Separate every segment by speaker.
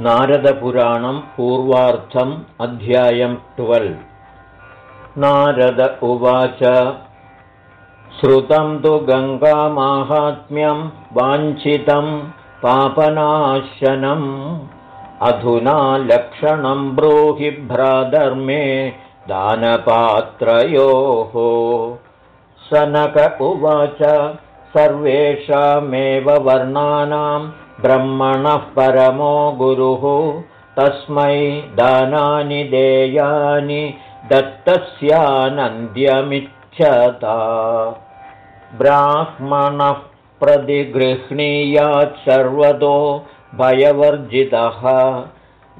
Speaker 1: नारदपुराणं पूर्वार्थम् अध्यायं ट्वेल्। नारद उवाच श्रुतं तु गङ्गामाहात्म्यं वाञ्छितं पापनाशनम्। अधुना लक्षणं ब्रूहि भ्राधर्मे दानपात्रयोः। सनक उवाच सर्वेषामेव वर्णानां ब्रह्मणः परमो गुरुः। तस्मै दानानि देयानि दत्तस्यानन्द्यमिच्छता। ब्राह्मणः प्रतिगृह्णीयात् सर्वतो भयवर्जितः।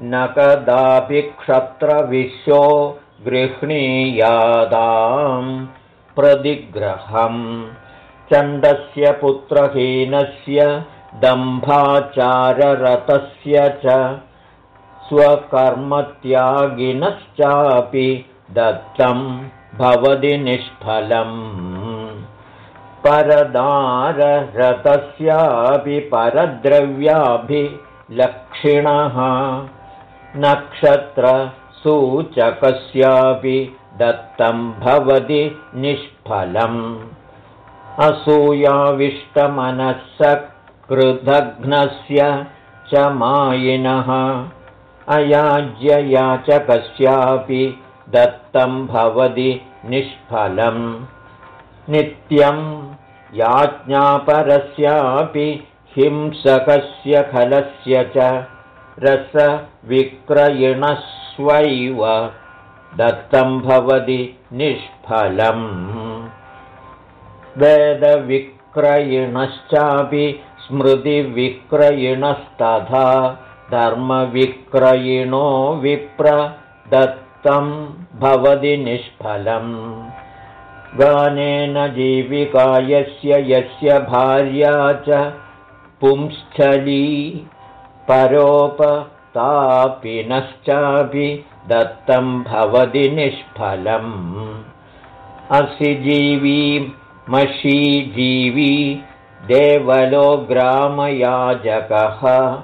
Speaker 1: न कदापि क्षत्रविश्वो गृह्णीयादां प्रतिग्रहम्। चण्डस्य पुत्रहीनस्य दम्भाचाररतस्य च स्वकर्मत्यागिनश्चापि दत्तं भवति निष्फलम्। परदाररतस्यापि परद्रव्याभिलक्षिणः। नक्षत्रसूचकस्यापि दत्तं भवति निष्फलम् असूयाविष्टमनःसकृदघ्नस्य च मायिनः। अयाज्ययाचकस्यापि दत्तं भवति निष्फलम्। नित्यं याज्ञापरस्यापि हिंसकस्य खलस्य च रसविक्रयिणस्वैव दत्तं भवति निष्फलम्। वेदविक्रयिणश्चापि स्मृतिविक्रयिणस्तथा धर्मविक्रयिणो विप्र दत्तं भवति निष्फलम्। गानेन जीविका यस्य यस्य भार्या च पुंस्थली परोपतापिनश्चापि दत्तं भवति निष्फलम्। असि जीवी मषीजीवी देवलो ग्रामयाजकः।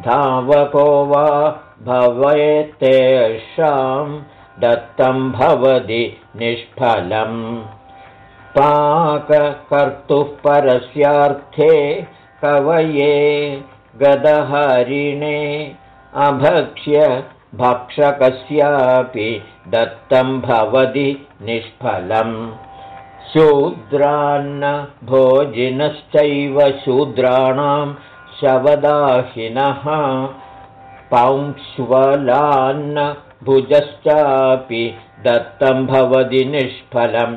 Speaker 1: धावको वा भवेत्तेषां दत्तं भवति निष्फलम् पाककर्तुः परस्यार्थे कवये गदहरिणे अभक्ष्य भक्षकस्यापि दत्तं भवति निष्फलम् शूद्रान्न भोजिनश्चैव शूद्राणां शवदाहिनः पौंश्वलान्न भुजश्चापि दत्तं भवति निष्फलम्।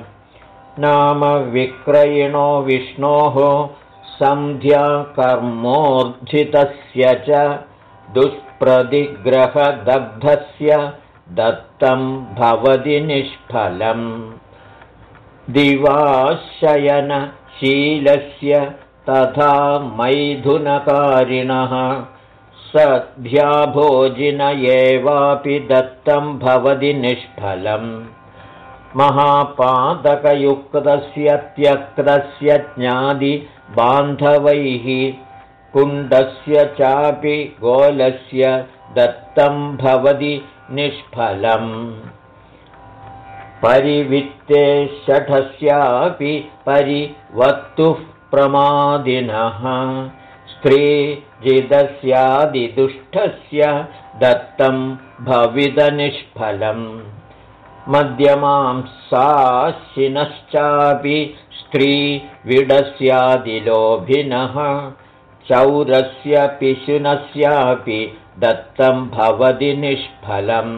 Speaker 1: नाम विक्रयिणो विष्णोः सन्ध्याकर्मोर्जितस्य च दुष्प्रतिग्रहदग्धस्य दत्तं भवति निष्फलम् दिवाशयनशीलस्य तथा मैथुनकारिणः। सध्याभोजिन एवापि दत्तं भवति निष्फलम्। महापादकयुक्तस्य त्यक्तस्य ज्ञादिबान्धवैः कुण्डस्य चापि गोलस्य दत्तं भवति निष्फलम् परिवित्ते षठस्यापि परिवत्तुः प्रमादिनः। स्त्रीजिदस्यादिदुष्टस्य दत्तं भविदनिष्फलम् मध्यमांसाशिनश्चापि स्त्रीविडस्यादिलोभिनः चौरस्य पिशुनस्यापि दत्तं भवति निष्फलम्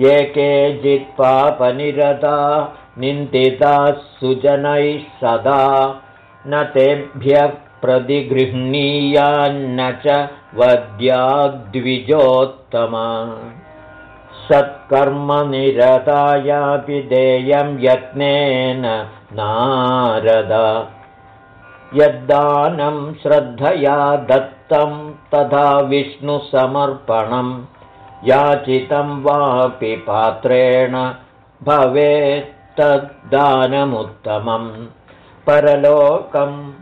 Speaker 1: ये केचित्पापनिरता निन्दिताः सुजनैः सदा। न तेभ्यः प्रतिगृह्णीयान्न च वद्याद्विजोत्तमा सत्कर्मनिरतायापि देयं यत्नेन नारद। यद्दानं श्रद्धया दत्तं तथा विष्णुसमर्पणम् याचितं वापि पात्रेण भवेत्तद्दानमुत्तमम् परलोकं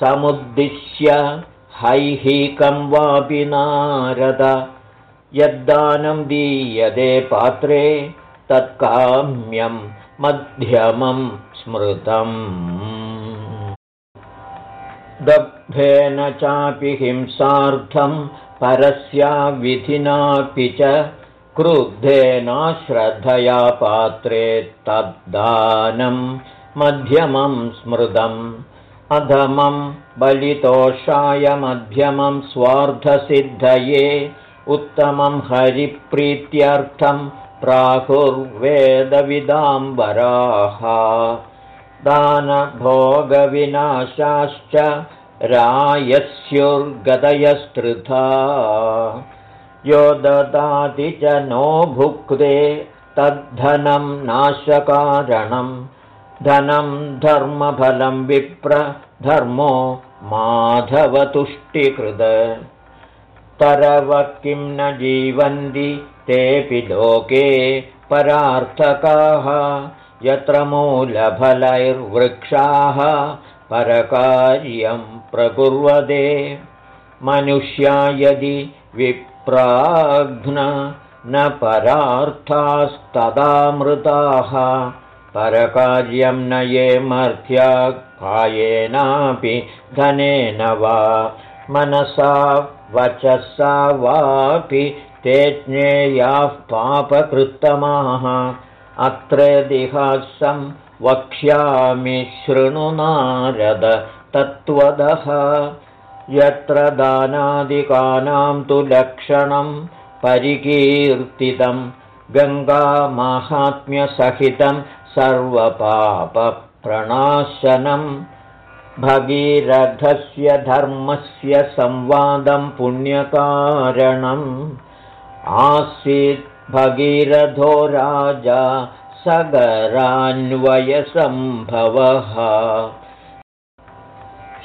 Speaker 1: समुद्दिश्य हैहिकं वापि नारद। यद्दानं दीयते पात्रे तत्काम्यं मध्यमं स्मृतम्। दग्धेन चापि हिंसार्थं परस्या विधिनापि च क्रुद्धेनाश्रद्धया पात्रे तद्दानं मध्यमं स्मृतम्। अधमं बलितोषाय मध्यमं स्वार्थसिद्धये उत्तमं हरिप्रीत्यर्थं प्राहुर्वेदविदाम्बराः। दानभोगविनाशाश्च रायस्युर्गदयस्तृथा। यो ददाति च नो भुक्ते तद्धनं नाशकारणं। धनं धर्मफलं विप्र धर्मो माधवतुष्टिकृत तरव किं न जीवन्ति तेऽपि लोके परार्थकाः। यत्र मूलफलैर्वृक्षाः परकार्यं प्रकुर्वते मनुष्या यदि विप्राघ्न न परार्थास्तदामृताः परकार्यं न ये मर्थ्या कायेनापि धनेन वा। मनसा वचसा वापि ते ज्ञेयाः पापकृत्तमाः। अत्र दिहासं वक्ष्यामि शृणुनारद तत्त्वदः। यत्र दानादिकानां तु लक्षणं परिकीर्तितं गङ्गामाहात्म्यसहितं सर्वपापप्रणाशनं। भगीरथस्य धर्मस्य संवादं पुण्यकारणम्। आसीत् भगीरथो राजा सगरान्वयसम्भवः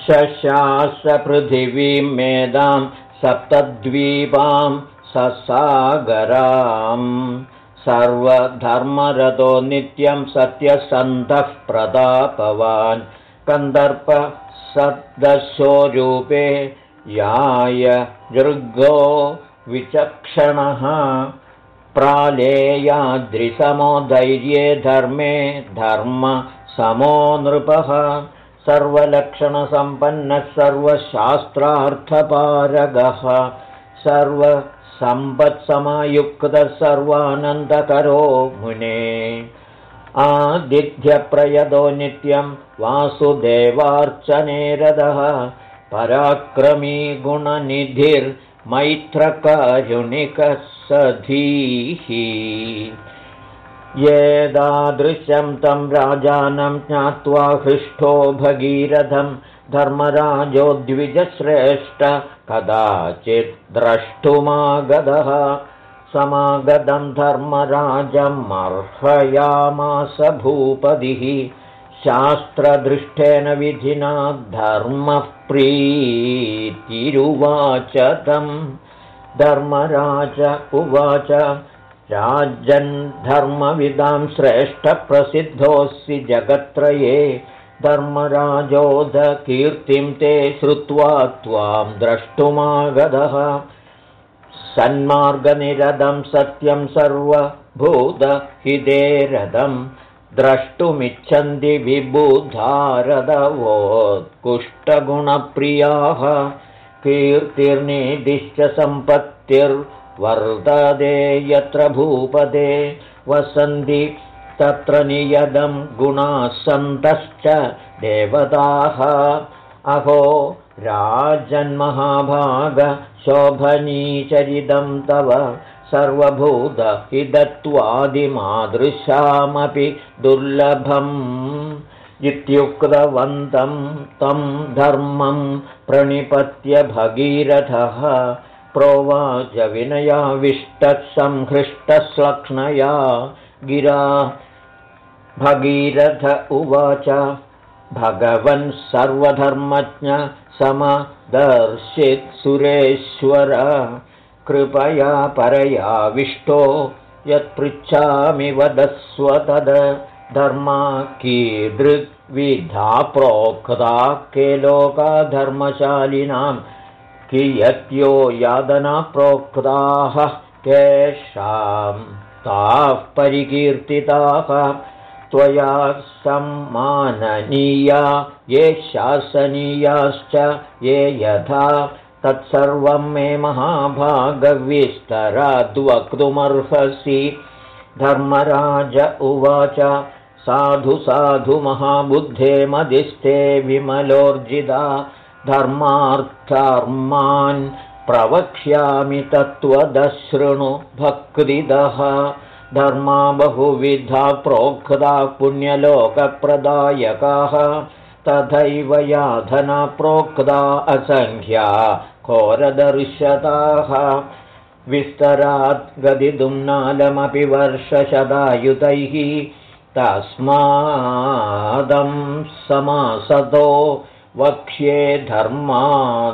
Speaker 1: शशासपृथिवीं मेदां सप्तद्वीपां ससागराम् सर्वधर्मरतो नित्यं सत्यसन्धः प्रतापवान् कन्दर्प सद्दशोरूपे याय दृगो विचक्षणः। प्रालेयाद्रिसमो धैर्ये धर्मे धर्म समो नृपः सर्वलक्षणसम्पन्नः सर्वशास्त्रार्थपारगः सर्वसम्पत्समयुक्तः सर्वानन्दकरो मुने। आदिध्यप्रयदो नित्यं वासुदेवार्चनेरदः पराक्रमी गुणनिधिर्मैत्रकारुणिकः सधीः येदादृशं तं राजानं ज्ञात्वा हृष्टो भगीरथं धर्मराजो द्विजश्रेष्ठ कदाचित् द्रष्टुमागतः समागतं धर्मराजमर्हयामास भूपतिः। शास्त्रदृष्टेन विधिना धर्मप्रीतिरुवाच तं धर्मराज उवाच राजन् धर्मविदां श्रेष्ठप्रसिद्धोऽसि जगत्त्रये धर्मराजोधकीर्तिं ते श्रुत्वा त्वां द्रष्टुमागतः सन्मार्गनिरदं सत्यं सर्वभूतहितेरदं द्रष्टुमिच्छन्ति विबुधारदवोत्कुष्टगुणप्रियाः कीर्तिर्निदिश्च सम्पत्तिर्वर्तते यत्र भूपदे वसन्ति तत्र नियदं गुणाः सन्तश्च देवताः। अहो राजन्महाभागशोभनीचरितं तव सर्वभूतहिदत्वादिमादृशामपि दुर्लभम्। इत्युक्तवन्तं तं धर्मं प्रणिपत्य भगीरथः प्रोवाच विनयाविष्टः संहृष्टश्लक्ष्णया गिरा। भगीरथ उवाच भगवन् सर्वधर्मज्ञ समदर्शित् सुरेश्वर। कृपया परयाविष्टो यत्पृच्छामि वदस्व तद्। धर्मा कीदृग्विधा प्रोक्ता के लोका धर्मशालिनां कियत्यो यादना प्रोक्ताः केषां ताः परिकीर्तिताः। त्वया सम्माननीया ये शासनीयाश्च ये यथा। तत्सर्वं मे महाभागविस्तराद्वक्तुमर्हसि धर्मराज उवाच साधु साधु महाबुद्धे मदिस्ते विमलोर्जिता धर्मार्थर्मान् प्रवक्ष्यामि तत्त्वदशृणु भक्तिदः। धर्मा बहुविधा प्रोक्ता पुण्यलोकप्रदायकाः। तथैव याधना प्रोक्ता असङ्ख्या घोरदर्शताः विस्तरात् गदितुं नालमपि वर्षशदायुतैः तस्मादं समासतो वक्ष्ये धर्मा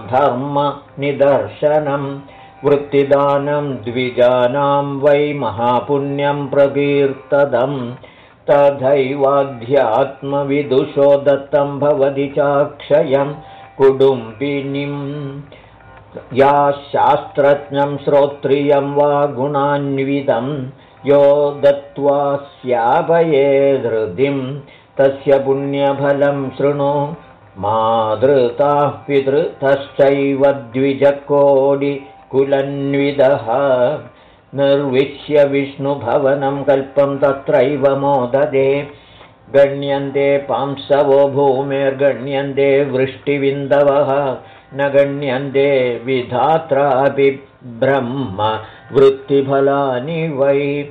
Speaker 1: वृत्तिदानं द्विजानां वै महापुण्यं प्रकीर्तदम्। तथैवाध्यात्मविदुषो दत्तं भवति चाक्षयं कुटुम्बिनीं। या शास्त्रज्ञं श्रोत्रियं वा गुणान्वितं यो दत्त्वा स्यापये धृतिं तस्य पुण्यफलं शृणु माधृताः पितृतश्चैव द्विजकोडि कुलन्विदः निर्विश्य विष्णुभवनं कल्पं तत्रैव मोददे। गण्यन्ते पांसवो भूमेर्गण्यन्ते वृष्टिविन्दवः। न गण्यन्ते विधात्रापि ब्रह्म वृत्तिफलानि वै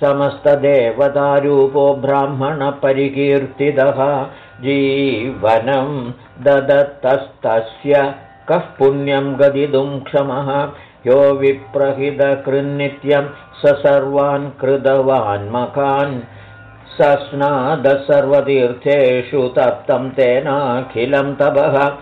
Speaker 1: समस्तदेवतारूपो ब्राह्मणपरिकीर्तितः जीवनं ददत्तस्तस्य कः पुण्यं गदितुं क्षमः? यो विप्रहितकृन्नित्यं स सर्वान् कृतवान्मकान् सस्नादः सर्वतीर्थेषु तप्तं तेनाखिलं तपः।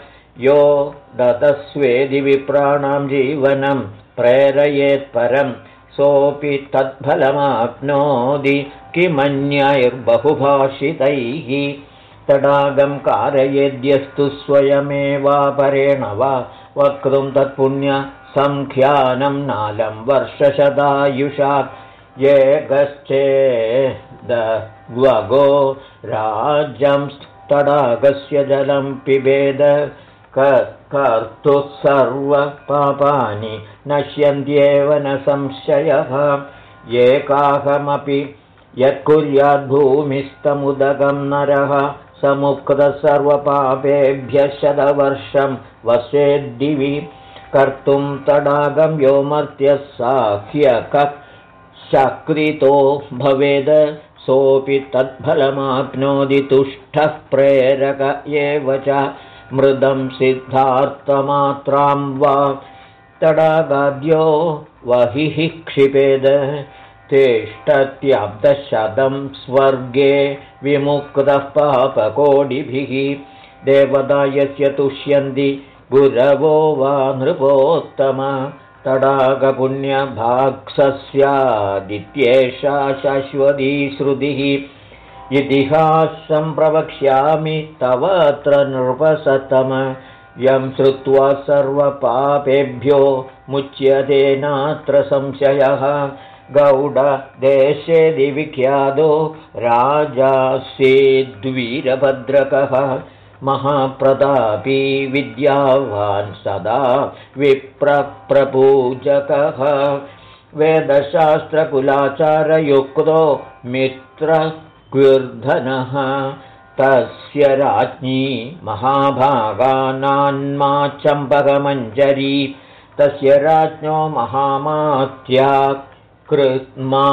Speaker 1: यो दतस्वेदि विप्राणां जीवनं प्रेरयेत्परं सोऽपि तत्फलमाप्नोति किमन्यैर्बहुभाषितैः तडागं कारयेद्यस्तु स्वयमेवापरेण वा वक्तुं तत्पुण्यसङ्ख्यानं नालं वर्षशदायुषा ये गश्चेदगो राज्यं तडागस्य जलं पिबेद कर्तुः सर्वपापानि नश्यन्त्येव न संशयः। एकाहमपि यत्कुर्याद्भूमिस्तमुदकं नरः। समुक्तसर्वपापेभ्यः शतवर्षं वसेद्दिवि कर्तुं तडागं यो मर्त्यः साह्यकः शक्रितो भवेद। सोऽपि तत्फलमाप्नोति तुष्टः प्रेरक एव च मृदं सिद्धार्थमात्रां वा तडागाद्यो वहिः क्षिपेद तिष्ठत्यब्दशतं स्वर्गे विमुक्तः पापकोटिभिः देवता यस्य तुष्यन्ति गुरवो वा नृपोत्तम तडागपुण्यभाक्सस्यादित्येषा शाश्वती श्रुतिः इतिहासं प्रवक्ष्यामि तवत्र नृपसतम। यं श्रुत्वा सर्वपापेभ्यो मुच्यते नात्र संशयः। गौडदेशे दिविख्यातो राजासीद्वीरभद्रकः महाप्रतापी विद्यावान् सदा विप्रपूजकः वेदशास्त्रकुलाचारयुक्तो मित्रक्विर्धनः तस्य राज्ञी महाभागानान्मा चम्पकमञ्जरी तस्य राज्ञो महामात्या कृत्मा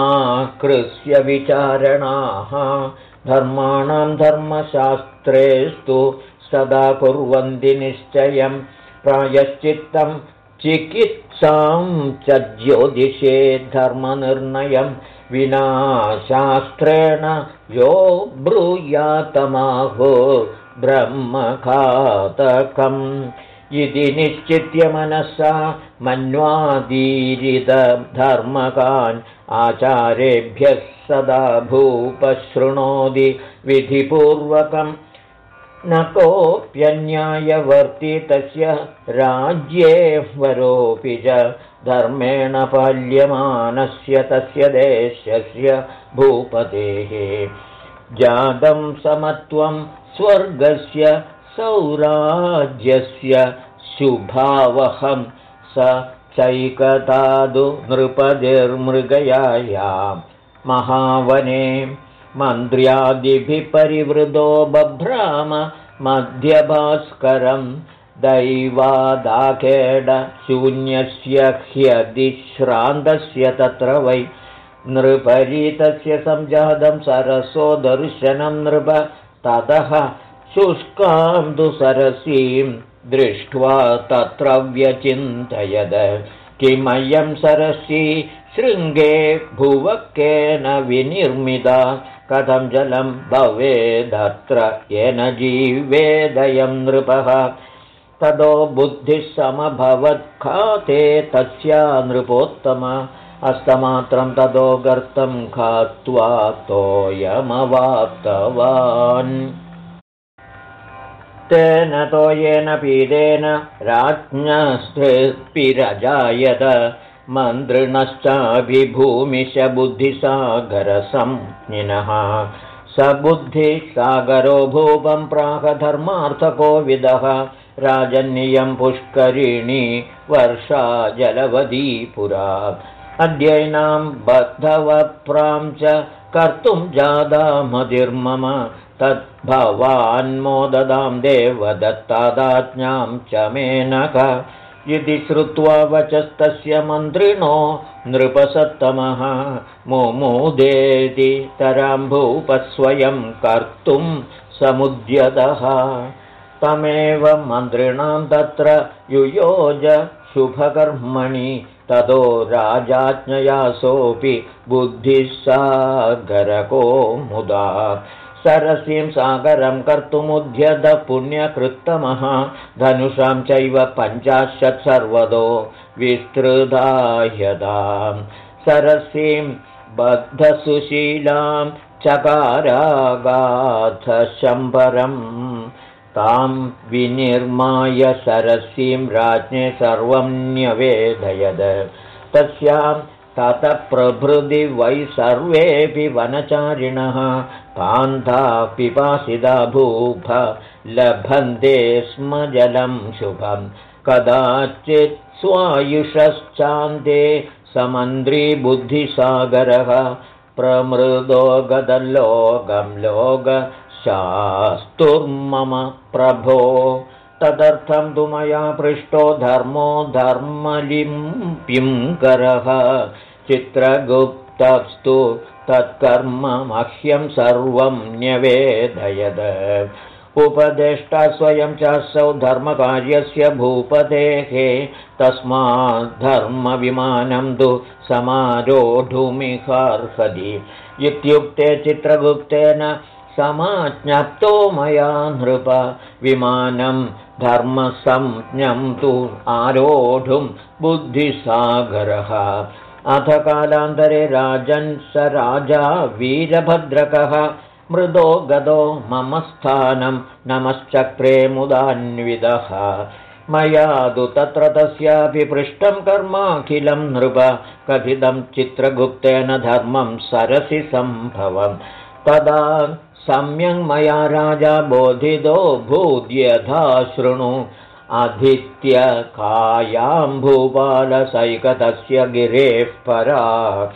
Speaker 1: कृस्य विचारणाः। धर्माणां धर्मशास्त्रेस्तु सदा कुर्वन्ति निश्चयं। प्रायश्चित्तं चिकित्सां च ज्योतिषे धर्मनिर्णयं विना शास्त्रेण यो ब्रूयातमाहो ब्रह्मघातकम्। इति निश्चित्य मनसा मन्वादीरितधर्मकान् आचारेभ्यः सदा भूपशृणोति विधिपूर्वकं न कोऽप्यन्यायवर्ति तस्य राज्ये वरोऽपि च धर्मेण पाल्यमानस्य तस्य देशस्य भूपतेः। जातं समत्वं स्वर्गस्य सौराज्यस्य शुभावहं स चैकतादु नृपतिर्मृगयायां महावने मन्त्र्यादिभिः परिवृतो बभ्राम मध्यभास्करं दैवादाखेडशून्यस्य ह्यदिश्रान्तस्य तत्र वै नृपरीतस्य सञ्जातं सरसो दर्शनं नृप ततः शुष्कां तु सरसीं दृष्ट्वा तत्र व्यचिन्तयद। किमयं सरसी शृङ्गे भुवकेन विनिर्मिता कथं जलं भवेदत्र येन जीवेदयं नृपः। ततो बुद्धिः समभवत्खाते तस्या नृपोत्तम। हस्तमात्रं ततो गर्तं खात्वा तोयमवाप्तवान्। तेन तोयेन पीडेन राज्ञस्थिरजायत मन्त्रिणश्चाभिभूमिशबुद्धिसागरसंज्ञिनः। स बुद्धिसागरो भूपं प्राहधर्मार्थको विदः राजन्यं पुष्करिणी वर्षा जलवदी पुरा अद्यैनां बद्धवप्रां च कर्तुं जादामधिर्मम तद्भवान्मोददां देवदत्तादाज्ञां च मेनक इति श्रुत्वा वचस्तस्य मन्त्रिणो नृपसत्तमः मुमुदेति तराम्भूपस्वयं कर्तुं समुद्यतः। तमेव मन्त्रिणां तत्र युयोज शुभकर्मणि ततो राजाज्ञयासोऽपि बुद्धिः सागरको मुदा सरसीं सागरं कर्तुमुद्यत पुण्यकृत्तमः धनुषां चैव पञ्चाशत् सर्वतो विस्तृताह्यतां सरसीं बद्धसुशीलां चकारागाथशम्बरम् तां विनिर्माय सरसीं राज्ञे सर्वं न्यवेदयद तस्यां ततप्रभृति वै सर्वेऽपि वनचारिणः पान्था पिपासिदा भूप लभन्ते स्म जलं शुभं। कदाचित् स्वायुषश्चान्ते समन्द्रीबुद्धिसागरः प्रमृदो गदल्लोकं लोक शास्तुर्मम प्रभो। तदर्थं तु मया पृष्टो धर्मो धर्मलिम्पिङ्करः चित्रगुप्तस्तु तत्कर्म मह्यं सर्वं न्यवेदयद। उपदेष्टा स्वयं चासौ धर्मकार्यस्य भूपतेः तस्माद्धर्मविमानं तु समारोढुमिहार्हति इत्युक्ते चित्रगुप्तेन समाज्ञप्तो मया नृप। विमानं धर्मसंज्ञं तु आरोढुं बुद्धिसागरः अथ कालान्तरे राजन् स राजा वीरभद्रकः। मृदो गदो मम स्थानं नमश्चक्रे मुदान्विदः। मया तु तत्र तस्यापि पृष्टं कर्माखिलं नृप कथितं चित्रगुप्तेन धर्मं सरसि सम्भवं तदा सम्यङ् मया राजा बोधितो भूद्यथा शृणु अधित्यकायां भूपालसैकतस्य गिरेः परा।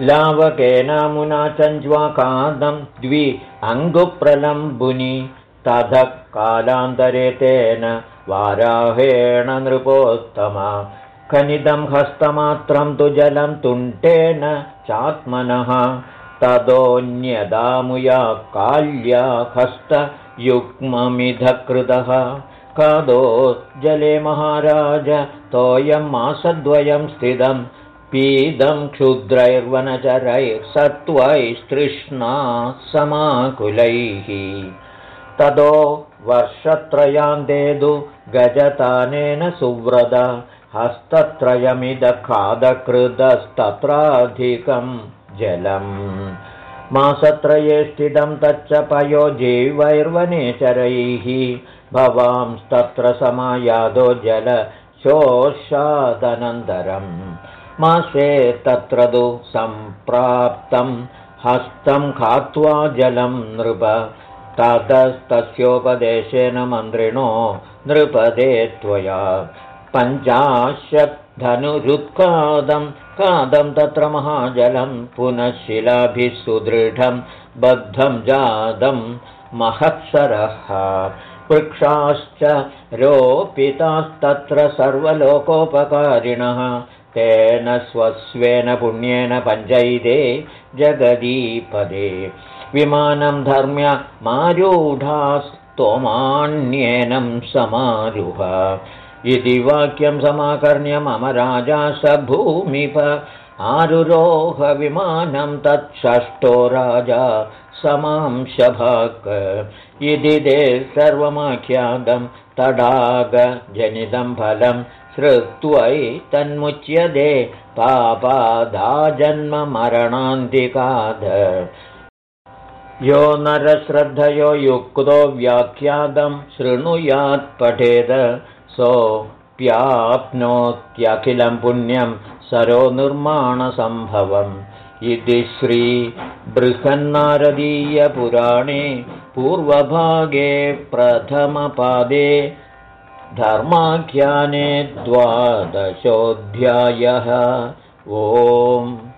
Speaker 1: लावकेनामुना चञ्ज्वाकादं द्वि अङ्गुप्रलम्बुनि। ततः कालान्तरे तेन वाराहेण नृपोत्तमा। खनिदं हस्तमात्रं तु जलं तुण्टेन चात्मनः। ततोऽन्यदामुया काल्या हस्तयुग्ममिधकृतः कादो जले महाराज तोयं मासद्वयं स्थितं। पीदं क्षुद्रैर्वनचरैर्सत्त्वैस्तृष्णा समाकुलैः। ततो वर्षत्रयान्तेदु गजतानेन सुव्रत। हस्तत्रयमिदखादकृतस्तत्राधिकं जलम् मासत्रये स्थितं तच्च पयो जीवैर्वनेचरैः। भवांस्तत्र समायादो जलशोषादनन्तरम् मासे तत्र तु सम्प्राप्तं हस्तं खात्वा जलं नृप। ततस्तस्योपदेशेन मन्त्रिणो नृपदे त्वया पञ्चाशद्धनुरुत्कादं कादं तत्र महाजलं पुनः शिलाभिः सुदृढं बद्धं जातं महत्सरः। वृक्षाश्च रोपितास्तत्र सर्वलोकोपकारिणः। तेन स्वस्वेन पुण्येन पञ्चैदे जगदीपदे। विमानं धर्म्य मारूढास्तोमान्येनं समारुह इति वाक्यं समाकर्ण्य मम राजा स भूमिप आरुरोहविमानं तत्षष्ठो राजा समांशभाक् इति ते सर्वमाख्यातं तडागजनितं फलं श्रुत्वै तन्मुच्यते पापादाजन्ममरणान्तिकाद यो नरश्रद्धयो युक्तो व्याख्यातं शृणुयात् पठेद सोऽप्याप्नोत्यखिलं पुण्यं सरो निर्माणसम्भवम् इति श्रीबृहन्नारदीयपुराणे पूर्वभागे प्रथमपादे धर्माख्याने द्वादशोऽध्यायः। ओम्